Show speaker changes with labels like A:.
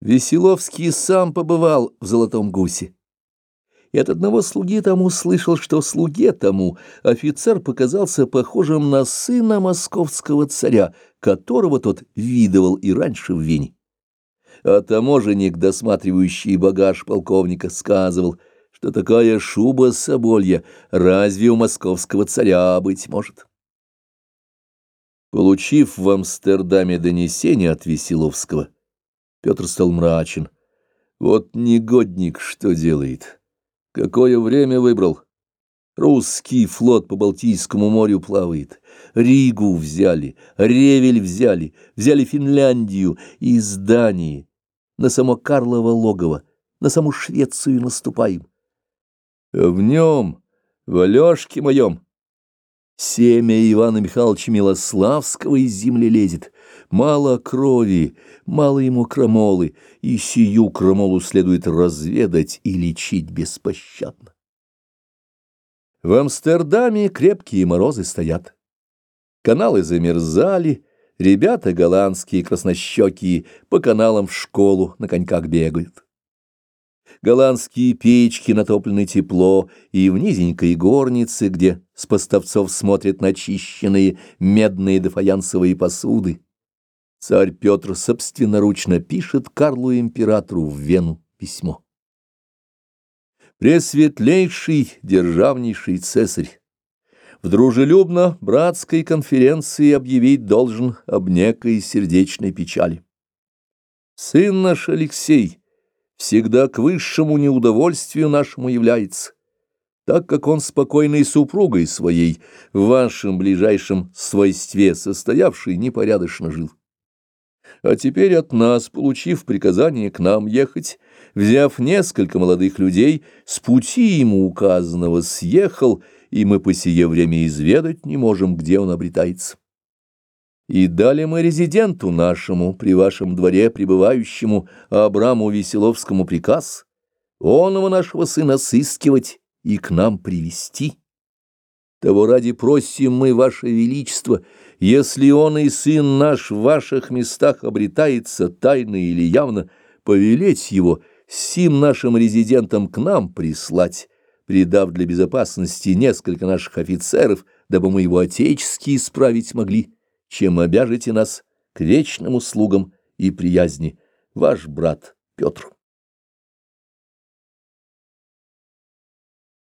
A: Веселовский сам побывал в Золотом Гусе. И от одного слуги тому услышал, что слуге тому офицер показался похожим на сына московского царя, которого тот видывал и раньше в Вене. А таможенник, досматривающий багаж полковника, сказывал, что такая шуба соболья разве у московского царя быть может. Получив в Амстердаме донесение от Веселовского, Петр стал мрачен. Вот негодник что делает. Какое время выбрал. Русский флот по Балтийскому морю плавает. Ригу взяли, Ревель взяли, взяли Финляндию и Дании. На само Карлово логово, на саму Швецию наступаем. А в нем, в Алешке моем, Семя Ивана Михайловича Милославского из земли лезет. Мало крови, мало ему крамолы, и сию крамолу следует разведать и лечить беспощадно. В Амстердаме крепкие морозы стоят. Каналы замерзали, ребята голландские краснощекие по каналам в школу на коньках бегают голландские печки натоплены тепло, и в низенькой горнице, где с поставцов смотрят начищенные медные да фаянсовые посуды, царь Петр собственноручно пишет Карлу Императору в Вену письмо. Пресветлейший державнейший цесарь, в дружелюбно-братской конференции объявить должен об некой сердечной печали. Сын наш Алексей — всегда к высшему неудовольствию нашему является, так как он спокойной супругой своей в вашем ближайшем свойстве состоявший непорядочно жил. А теперь от нас, получив приказание к нам ехать, взяв несколько молодых людей, с пути ему указанного съехал, и мы по сие время изведать не можем, где он обретается. И дали мы резиденту нашему, при вашем дворе пребывающему, Абраму Веселовскому приказ, онного нашего сына сыскивать и к нам привести. Того ради просим мы, ваше величество, если он и сын наш в ваших местах обретается тайно или явно, повелеть его сим нашим резидентам к нам прислать, придав для безопасности несколько наших офицеров, дабы мы его отечески исправить могли чем обяжете нас к вечным услугам и приязни, ваш брат Петр.